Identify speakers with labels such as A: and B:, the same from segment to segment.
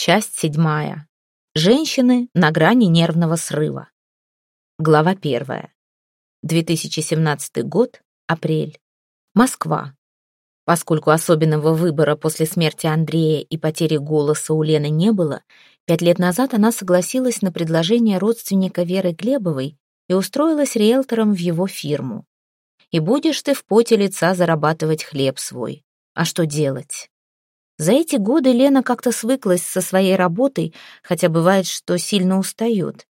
A: Часть седьмая. Женщины на грани нервного срыва. Глава первая. 2017 год, апрель. Москва. Поскольку особенного выбора после смерти Андрея и потери голоса у Лены не было, пять лет назад она согласилась на предложение родственника Веры Глебовой и устроилась риэлтором в его фирму. И будешь ты в поте лица зарабатывать хлеб свой. А что делать? За эти годы Лена как-то свыклась со своей работой, хотя бывает, что сильно устает.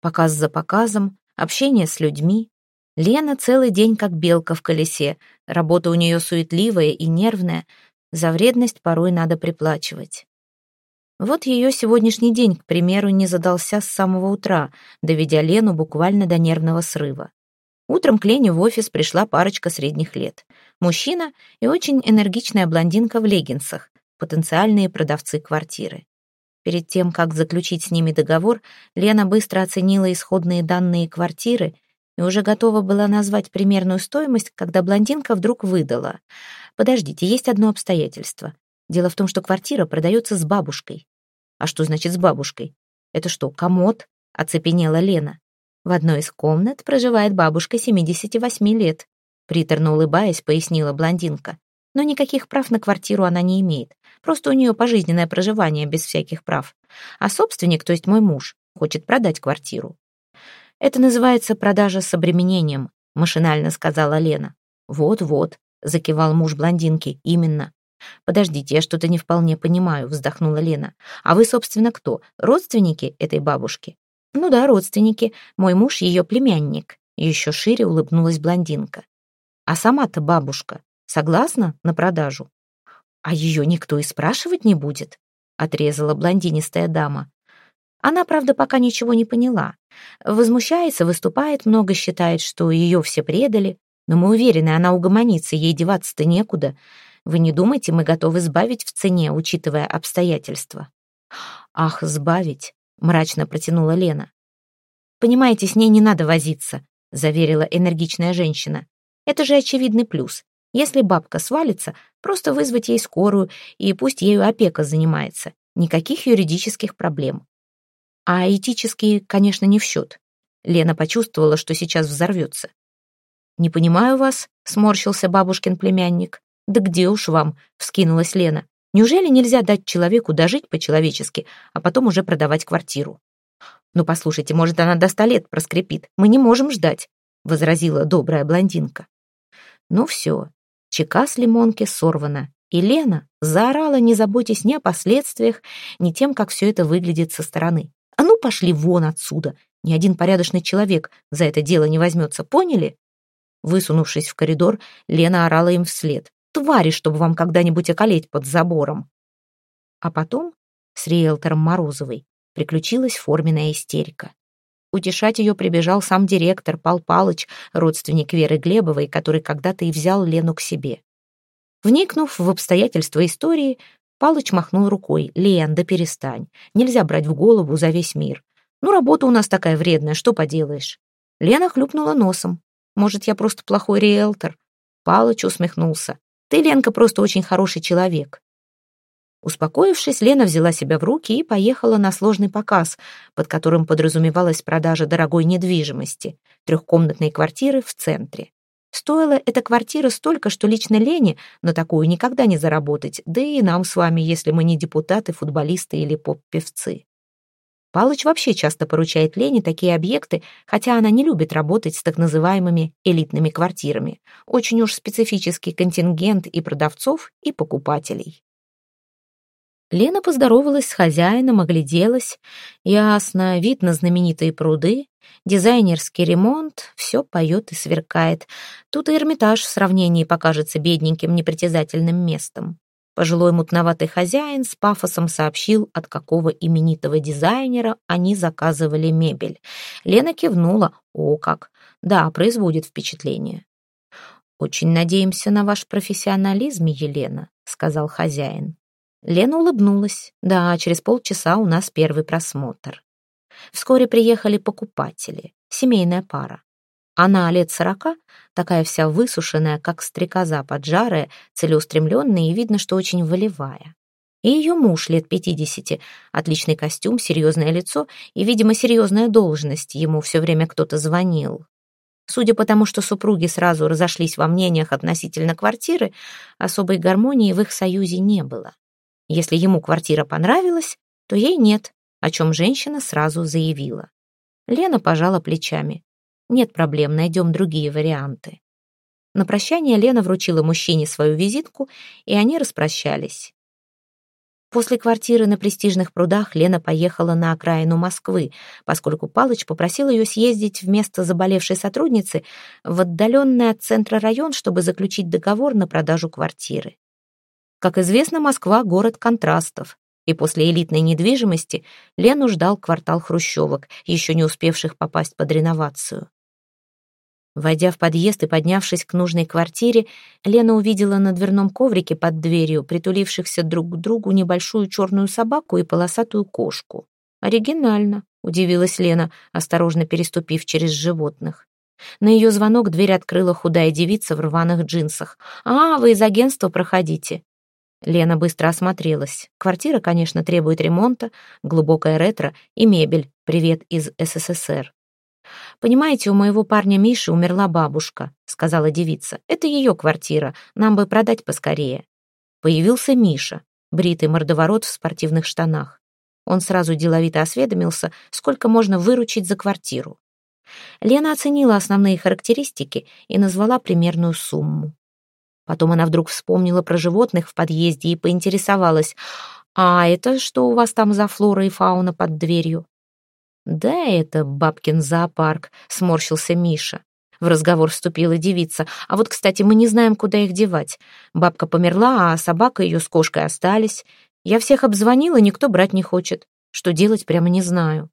A: Показ за показом, общение с людьми. Лена целый день как белка в колесе, работа у нее суетливая и нервная, за вредность порой надо приплачивать. Вот ее сегодняшний день, к примеру, не задался с самого утра, доведя Лену буквально до нервного срыва. Утром к Лене в офис пришла парочка средних лет. Мужчина и очень энергичная блондинка в леггинсах потенциальные продавцы квартиры. Перед тем, как заключить с ними договор, Лена быстро оценила исходные данные квартиры и уже готова была назвать примерную стоимость, когда блондинка вдруг выдала. «Подождите, есть одно обстоятельство. Дело в том, что квартира продается с бабушкой». «А что значит с бабушкой? Это что, комод?» — оцепенела Лена. В одной из комнат проживает бабушка 78 лет. Приторно улыбаясь, пояснила блондинка но никаких прав на квартиру она не имеет. Просто у нее пожизненное проживание без всяких прав. А собственник, то есть мой муж, хочет продать квартиру. Это называется продажа с обременением, машинально сказала Лена. Вот-вот, закивал муж блондинки, именно. Подождите, я что-то не вполне понимаю, вздохнула Лена. А вы, собственно, кто? Родственники этой бабушки? Ну да, родственники. Мой муж ее племянник. Еще шире улыбнулась блондинка. А сама-то бабушка Согласна на продажу? А ее никто и спрашивать не будет, отрезала блондинистая дама. Она, правда, пока ничего не поняла. Возмущается, выступает много, считает, что ее все предали. Но мы уверены, она угомонится, ей деваться-то некуда. Вы не думайте, мы готовы сбавить в цене, учитывая обстоятельства. Ах, сбавить, мрачно протянула Лена. Понимаете, с ней не надо возиться, заверила энергичная женщина. Это же очевидный плюс. Если бабка свалится, просто вызвать ей скорую, и пусть ею опека занимается. Никаких юридических проблем. А этические, конечно, не в счет. Лена почувствовала, что сейчас взорвется. «Не понимаю вас», — сморщился бабушкин племянник. «Да где уж вам?» — вскинулась Лена. «Неужели нельзя дать человеку дожить по-человечески, а потом уже продавать квартиру?» «Ну, послушайте, может, она до ста лет проскрипит. Мы не можем ждать», — возразила добрая блондинка. «Ну все, Чека с лимонки сорвана, и Лена заорала, не заботясь ни о последствиях, ни тем, как все это выглядит со стороны. «А ну, пошли вон отсюда! Ни один порядочный человек за это дело не возьмется, поняли?» Высунувшись в коридор, Лена орала им вслед. «Твари, чтобы вам когда-нибудь околеть под забором!» А потом с риэлтором Морозовой приключилась форменная истерика. Утешать ее прибежал сам директор Пал Палыч, родственник Веры Глебовой, который когда-то и взял Лену к себе. Вникнув в обстоятельства истории, Палыч махнул рукой. «Лен, да перестань. Нельзя брать в голову за весь мир. Ну, работа у нас такая вредная, что поделаешь?» Лена хлюпнула носом. «Может, я просто плохой риэлтор?» Палыч усмехнулся. «Ты, Ленка, просто очень хороший человек. Успокоившись, Лена взяла себя в руки и поехала на сложный показ, под которым подразумевалась продажа дорогой недвижимости, трехкомнатной квартиры в центре. Стоила эта квартира столько, что лично Лене на такую никогда не заработать, да и нам с вами, если мы не депутаты, футболисты или поп-певцы. Палыч вообще часто поручает Лене такие объекты, хотя она не любит работать с так называемыми элитными квартирами. Очень уж специфический контингент и продавцов, и покупателей. Лена поздоровалась с хозяином, огляделась. Ясно, вид на знаменитые пруды, дизайнерский ремонт, все поет и сверкает. Тут и Эрмитаж в сравнении покажется бедненьким непритязательным местом. Пожилой мутноватый хозяин с пафосом сообщил, от какого именитого дизайнера они заказывали мебель. Лена кивнула. О, как! Да, производит впечатление. «Очень надеемся на ваш профессионализм, Елена», — сказал хозяин. Лена улыбнулась. Да, через полчаса у нас первый просмотр. Вскоре приехали покупатели, семейная пара. Она лет сорока, такая вся высушенная, как стрекоза поджарая, целеустремленная и видно, что очень волевая. И ее муж лет пятидесяти. Отличный костюм, серьезное лицо и, видимо, серьезная должность. Ему все время кто-то звонил. Судя по тому, что супруги сразу разошлись во мнениях относительно квартиры, особой гармонии в их союзе не было. Если ему квартира понравилась, то ей нет, о чем женщина сразу заявила. Лена пожала плечами. Нет проблем, найдем другие варианты. На прощание Лена вручила мужчине свою визитку, и они распрощались. После квартиры на престижных прудах Лена поехала на окраину Москвы, поскольку Палыч попросил ее съездить вместо заболевшей сотрудницы в отдаленный от центра район, чтобы заключить договор на продажу квартиры. Как известно, Москва — город контрастов, и после элитной недвижимости Лену ждал квартал хрущевок, еще не успевших попасть под реновацию. Войдя в подъезд и поднявшись к нужной квартире, Лена увидела на дверном коврике под дверью притулившихся друг к другу небольшую черную собаку и полосатую кошку. «Оригинально», — удивилась Лена, осторожно переступив через животных. На ее звонок дверь открыла худая девица в рваных джинсах. «А, вы из агентства проходите». Лена быстро осмотрелась. Квартира, конечно, требует ремонта, глубокая ретро и мебель. Привет из СССР. «Понимаете, у моего парня Миши умерла бабушка», — сказала девица. «Это ее квартира, нам бы продать поскорее». Появился Миша, бритый мордоворот в спортивных штанах. Он сразу деловито осведомился, сколько можно выручить за квартиру. Лена оценила основные характеристики и назвала примерную сумму. Потом она вдруг вспомнила про животных в подъезде и поинтересовалась, «А это что у вас там за флора и фауна под дверью?» «Да это бабкин зоопарк», — сморщился Миша. В разговор вступила девица. «А вот, кстати, мы не знаем, куда их девать. Бабка померла, а собака ее с кошкой остались. Я всех обзвонила, никто брать не хочет. Что делать, прямо не знаю».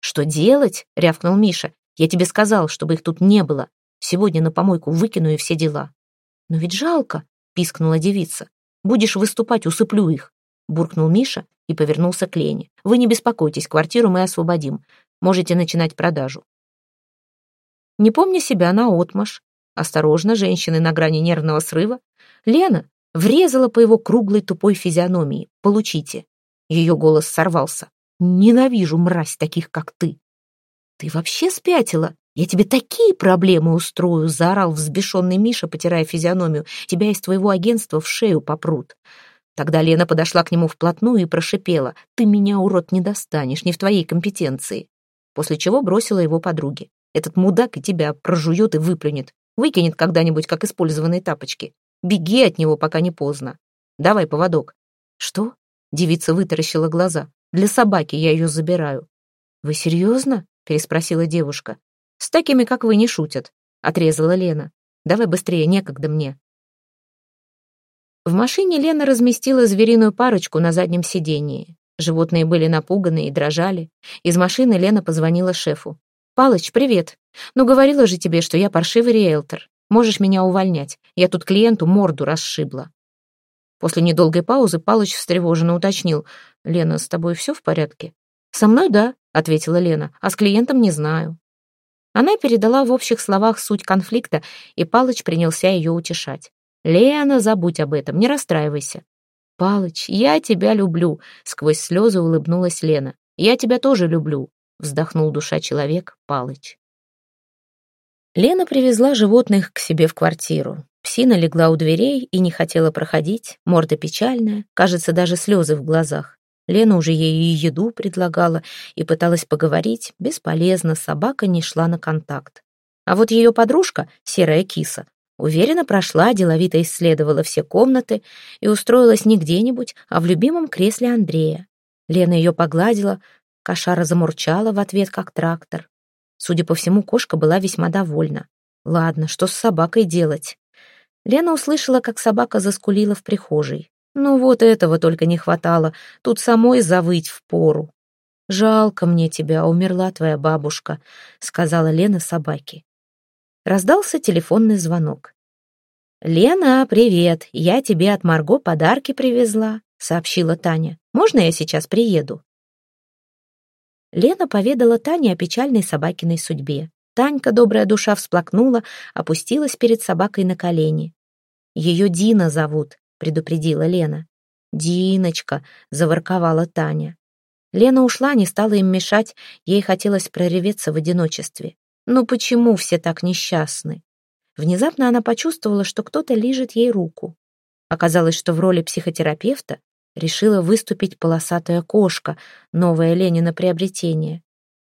A: «Что делать?» — рявкнул Миша. «Я тебе сказал, чтобы их тут не было. Сегодня на помойку выкину и все дела». «Но ведь жалко», — пискнула девица. «Будешь выступать, усыплю их», — буркнул Миша и повернулся к Лене. «Вы не беспокойтесь, квартиру мы освободим. Можете начинать продажу». Не помня себя наотмашь, осторожно, женщины на грани нервного срыва, Лена врезала по его круглой тупой физиономии. «Получите». Ее голос сорвался. «Ненавижу, мразь, таких, как ты». «Ты вообще спятила? Я тебе такие проблемы устрою!» заорал взбешенный Миша, потирая физиономию. «Тебя из твоего агентства в шею попрут». Тогда Лена подошла к нему вплотную и прошипела. «Ты меня, урод, не достанешь, не в твоей компетенции». После чего бросила его подруге. «Этот мудак и тебя прожует и выплюнет. Выкинет когда-нибудь, как использованные тапочки. Беги от него, пока не поздно. Давай поводок». «Что?» Девица вытаращила глаза. «Для собаки я ее забираю». «Вы серьезно?» переспросила девушка. «С такими, как вы, не шутят», — отрезала Лена. «Давай быстрее, некогда мне». В машине Лена разместила звериную парочку на заднем сидении. Животные были напуганы и дрожали. Из машины Лена позвонила шефу. «Палыч, привет. Ну, говорила же тебе, что я паршивый риэлтор. Можешь меня увольнять. Я тут клиенту морду расшибла». После недолгой паузы Палыч встревоженно уточнил. «Лена, с тобой все в порядке?» «Со мной да», — ответила Лена, «а с клиентом не знаю». Она передала в общих словах суть конфликта, и Палыч принялся ее утешать. «Лена, забудь об этом, не расстраивайся». «Палыч, я тебя люблю», — сквозь слезы улыбнулась Лена. «Я тебя тоже люблю», — вздохнул душа человек Палыч. Лена привезла животных к себе в квартиру. Псина легла у дверей и не хотела проходить, морда печальная, кажется, даже слезы в глазах. Лена уже ей и еду предлагала и пыталась поговорить. Бесполезно, собака не шла на контакт. А вот ее подружка, серая киса, уверенно прошла, деловито исследовала все комнаты и устроилась не где-нибудь, а в любимом кресле Андрея. Лена ее погладила, кошара замурчала в ответ, как трактор. Судя по всему, кошка была весьма довольна. Ладно, что с собакой делать? Лена услышала, как собака заскулила в прихожей. Ну вот этого только не хватало, тут самой завыть в пору. «Жалко мне тебя, умерла твоя бабушка», — сказала Лена собаке. Раздался телефонный звонок. «Лена, привет, я тебе от Марго подарки привезла», — сообщила Таня. «Можно я сейчас приеду?» Лена поведала Тане о печальной собакиной судьбе. Танька, добрая душа, всплакнула, опустилась перед собакой на колени. «Ее Дина зовут», предупредила Лена. «Диночка!» — заворковала Таня. Лена ушла, не стала им мешать, ей хотелось прореветься в одиночестве. Но почему все так несчастны? Внезапно она почувствовала, что кто-то лижет ей руку. Оказалось, что в роли психотерапевта решила выступить полосатая кошка, новое Ленина приобретение.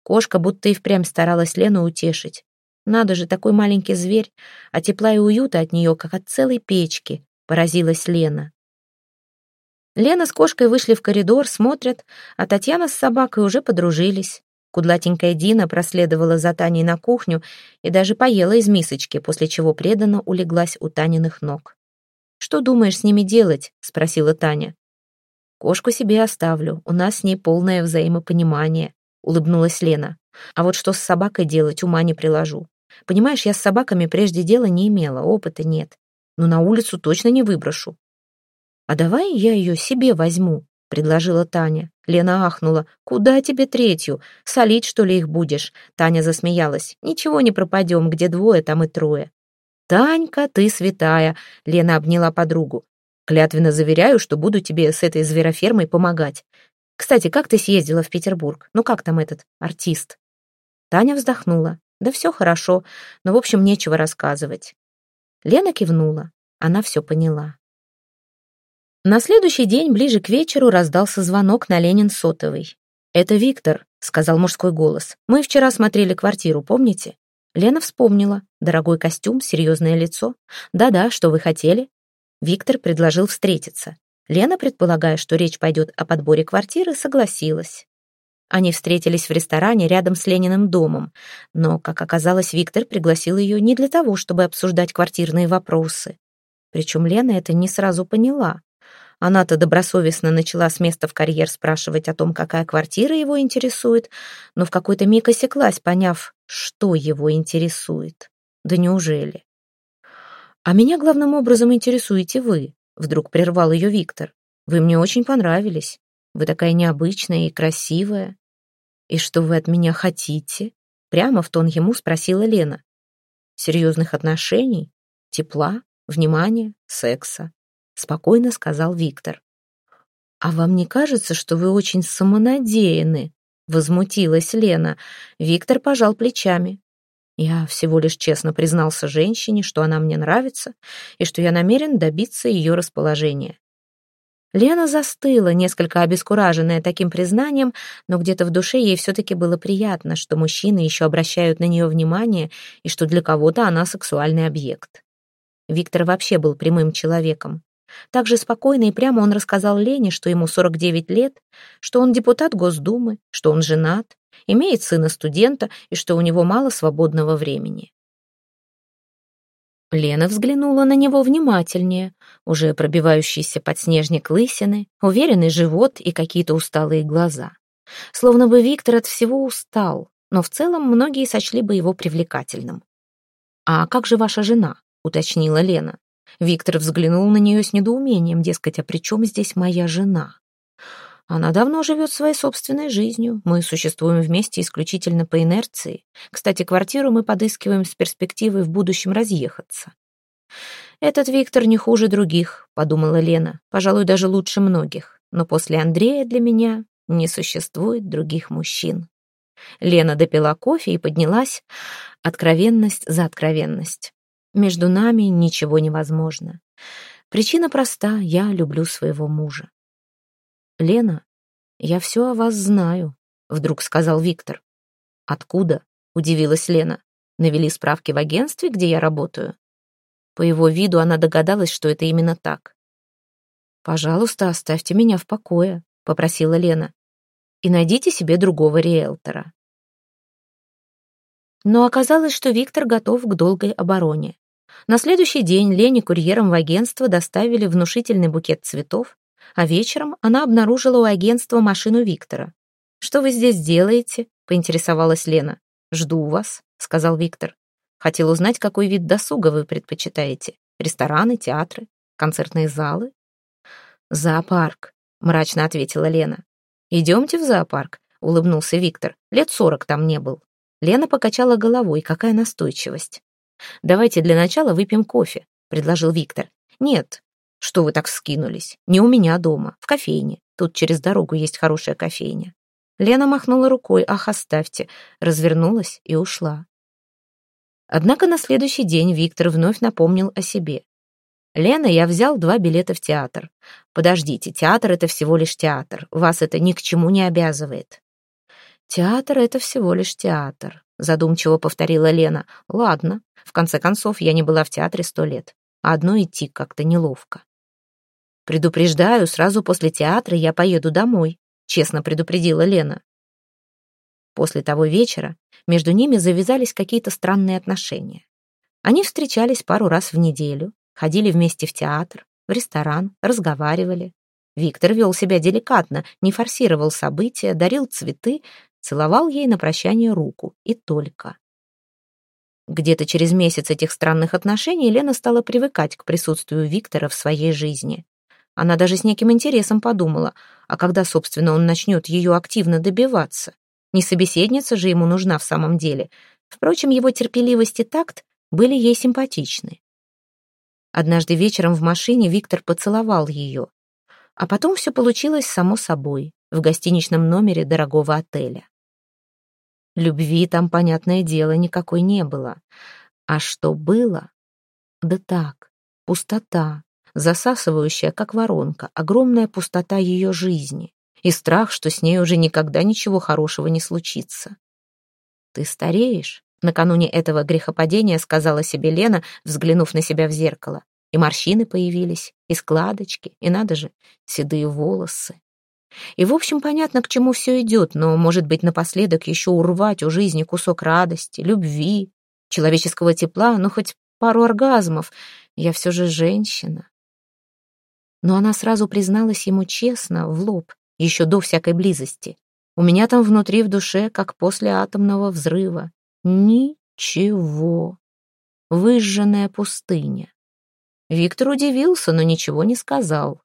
A: Кошка будто и впрямь старалась Лену утешить. Надо же, такой маленький зверь, а тепла и уюта от нее, как от целой печки, поразилась Лена. Лена с кошкой вышли в коридор, смотрят, а Татьяна с собакой уже подружились. Кудлатенькая Дина проследовала за Таней на кухню и даже поела из мисочки, после чего преданно улеглась у Таниных ног. «Что думаешь с ними делать?» — спросила Таня. «Кошку себе оставлю, у нас с ней полное взаимопонимание», — улыбнулась Лена. «А вот что с собакой делать, ума не приложу. Понимаешь, я с собаками прежде дела не имела, опыта нет. Но на улицу точно не выброшу. «А давай я ее себе возьму», — предложила Таня. Лена ахнула. «Куда тебе третью? Солить, что ли, их будешь?» Таня засмеялась. «Ничего не пропадем, где двое, там и трое». «Танька, ты святая!» — Лена обняла подругу. «Клятвенно заверяю, что буду тебе с этой зверофермой помогать. Кстати, как ты съездила в Петербург? Ну как там этот артист?» Таня вздохнула. «Да все хорошо, но, в общем, нечего рассказывать». Лена кивнула. Она все поняла. На следующий день, ближе к вечеру, раздался звонок на Ленин сотовый. «Это Виктор», — сказал мужской голос. «Мы вчера смотрели квартиру, помните?» Лена вспомнила. Дорогой костюм, серьезное лицо. «Да-да, что вы хотели?» Виктор предложил встретиться. Лена, предполагая, что речь пойдет о подборе квартиры, согласилась. Они встретились в ресторане рядом с Лениным домом, но, как оказалось, Виктор пригласил ее не для того, чтобы обсуждать квартирные вопросы. Причем Лена это не сразу поняла. Она-то добросовестно начала с места в карьер спрашивать о том, какая квартира его интересует, но в какой-то миг осеклась, поняв, что его интересует. Да неужели? «А меня главным образом интересуете вы», — вдруг прервал ее Виктор. «Вы мне очень понравились. Вы такая необычная и красивая. И что вы от меня хотите?» Прямо в тон ему спросила Лена. «Серьезных отношений? Тепла? Внимания? Секса?» спокойно сказал Виктор. «А вам не кажется, что вы очень самонадеянны?» Возмутилась Лена. Виктор пожал плечами. Я всего лишь честно признался женщине, что она мне нравится и что я намерен добиться ее расположения. Лена застыла, несколько обескураженная таким признанием, но где-то в душе ей все-таки было приятно, что мужчины еще обращают на нее внимание и что для кого-то она сексуальный объект. Виктор вообще был прямым человеком. Также спокойно и прямо он рассказал Лене, что ему 49 лет, что он депутат Госдумы, что он женат, имеет сына студента и что у него мало свободного времени. Лена взглянула на него внимательнее, уже пробивающийся подснежник лысины, уверенный живот и какие-то усталые глаза. Словно бы Виктор от всего устал, но в целом многие сочли бы его привлекательным. «А как же ваша жена?» — уточнила Лена. Виктор взглянул на нее с недоумением, дескать, а при чем здесь моя жена? Она давно живет своей собственной жизнью. Мы существуем вместе исключительно по инерции. Кстати, квартиру мы подыскиваем с перспективой в будущем разъехаться. «Этот Виктор не хуже других», — подумала Лена. «Пожалуй, даже лучше многих. Но после Андрея для меня не существует других мужчин». Лена допила кофе и поднялась. Откровенность за откровенность. Между нами ничего невозможно. Причина проста — я люблю своего мужа. «Лена, я все о вас знаю», — вдруг сказал Виктор. «Откуда?» — удивилась Лена. «Навели справки в агентстве, где я работаю?» По его виду она догадалась, что это именно так. «Пожалуйста, оставьте меня в покое», — попросила Лена. «И найдите себе другого риэлтора». Но оказалось, что Виктор готов к долгой обороне. На следующий день Лене курьером в агентство доставили внушительный букет цветов, а вечером она обнаружила у агентства машину Виктора. «Что вы здесь делаете?» — поинтересовалась Лена. «Жду вас», — сказал Виктор. «Хотел узнать, какой вид досуга вы предпочитаете. Рестораны, театры, концертные залы?» «Зоопарк», — мрачно ответила Лена. «Идемте в зоопарк», — улыбнулся Виктор. «Лет сорок там не был». Лена покачала головой. Какая настойчивость. «Давайте для начала выпьем кофе», — предложил Виктор. «Нет, Что вы так вскинулись? Не у меня дома, в кофейне. Тут через дорогу есть хорошая кофейня. Лена махнула рукой, ах, оставьте, развернулась и ушла. Однако на следующий день Виктор вновь напомнил о себе. «Лена, я взял два билета в театр. Подождите, театр — это всего лишь театр. Вас это ни к чему не обязывает». «Театр — это всего лишь театр», — задумчиво повторила Лена. «Ладно, в конце концов, я не была в театре сто лет. Одно идти как-то неловко». «Предупреждаю, сразу после театра я поеду домой», — честно предупредила Лена. После того вечера между ними завязались какие-то странные отношения. Они встречались пару раз в неделю, ходили вместе в театр, в ресторан, разговаривали. Виктор вел себя деликатно, не форсировал события, дарил цветы, целовал ей на прощание руку. И только. Где-то через месяц этих странных отношений Лена стала привыкать к присутствию Виктора в своей жизни. Она даже с неким интересом подумала, а когда, собственно, он начнет ее активно добиваться? Не собеседница же ему нужна в самом деле. Впрочем, его терпеливость и такт были ей симпатичны. Однажды вечером в машине Виктор поцеловал ее. А потом все получилось само собой, в гостиничном номере дорогого отеля. Любви там, понятное дело, никакой не было. А что было? Да так, пустота, засасывающая, как воронка, огромная пустота ее жизни и страх, что с ней уже никогда ничего хорошего не случится. «Ты стареешь», — накануне этого грехопадения сказала себе Лена, взглянув на себя в зеркало. И морщины появились, и складочки, и, надо же, седые волосы. И, в общем, понятно, к чему все идет, но, может быть, напоследок еще урвать у жизни кусок радости, любви, человеческого тепла, ну, хоть пару оргазмов. Я все же женщина. Но она сразу призналась ему честно, в лоб еще до всякой близости. У меня там внутри в душе, как после атомного взрыва. Ничего. Выжженная пустыня. Виктор удивился, но ничего не сказал.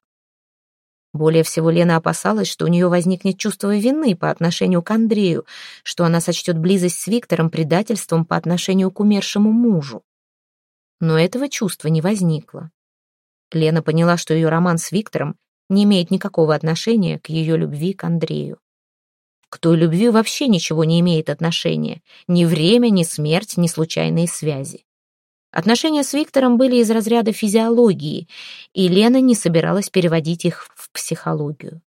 A: Более всего Лена опасалась, что у нее возникнет чувство вины по отношению к Андрею, что она сочтет близость с Виктором предательством по отношению к умершему мужу. Но этого чувства не возникло. Лена поняла, что ее роман с Виктором не имеет никакого отношения к ее любви к Андрею. К той любви вообще ничего не имеет отношения. Ни время, ни смерть, ни случайные связи. Отношения с Виктором были из разряда физиологии, и Лена не собиралась переводить их в психологию.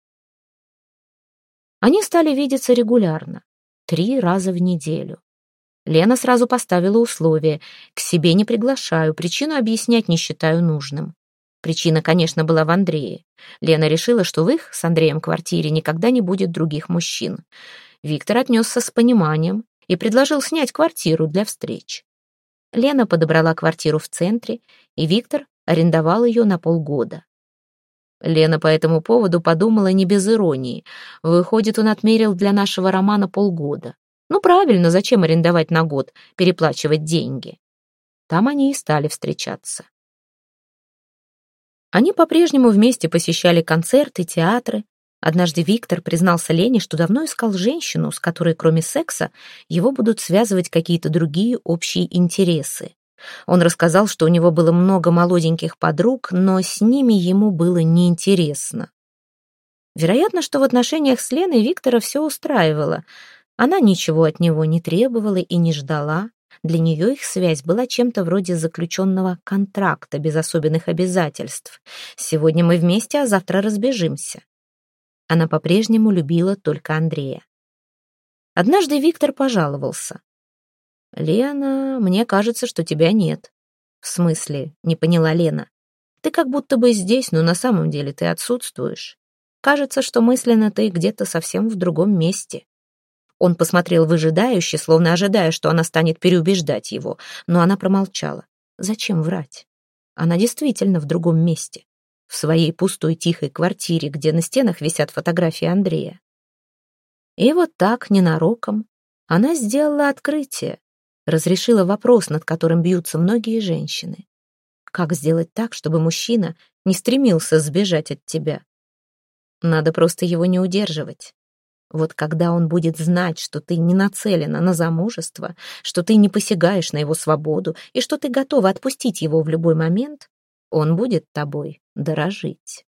A: Они стали видеться регулярно, три раза в неделю. Лена сразу поставила условие «к себе не приглашаю, причину объяснять не считаю нужным». Причина, конечно, была в Андрее. Лена решила, что в их с Андреем квартире никогда не будет других мужчин. Виктор отнесся с пониманием и предложил снять квартиру для встреч. Лена подобрала квартиру в центре, и Виктор арендовал ее на полгода. Лена по этому поводу подумала не без иронии. Выходит, он отмерил для нашего романа полгода. Ну правильно, зачем арендовать на год, переплачивать деньги? Там они и стали встречаться. Они по-прежнему вместе посещали концерты, театры. Однажды Виктор признался Лене, что давно искал женщину, с которой, кроме секса, его будут связывать какие-то другие общие интересы. Он рассказал, что у него было много молоденьких подруг, но с ними ему было неинтересно. Вероятно, что в отношениях с Леной Виктора все устраивало. Она ничего от него не требовала и не ждала. Для нее их связь была чем-то вроде заключенного контракта без особенных обязательств. Сегодня мы вместе, а завтра разбежимся. Она по-прежнему любила только Андрея. Однажды Виктор пожаловался. «Лена, мне кажется, что тебя нет». «В смысле?» — не поняла Лена. «Ты как будто бы здесь, но на самом деле ты отсутствуешь. Кажется, что мысленно ты где-то совсем в другом месте». Он посмотрел выжидающе, словно ожидая, что она станет переубеждать его, но она промолчала. Зачем врать? Она действительно в другом месте. В своей пустой тихой квартире, где на стенах висят фотографии Андрея. И вот так, ненароком, она сделала открытие, разрешила вопрос, над которым бьются многие женщины. Как сделать так, чтобы мужчина не стремился сбежать от тебя? Надо просто его не удерживать. Вот когда он будет знать, что ты не нацелена на замужество, что ты не посягаешь на его свободу и что ты готова отпустить его в любой момент, Он будет тобой дорожить.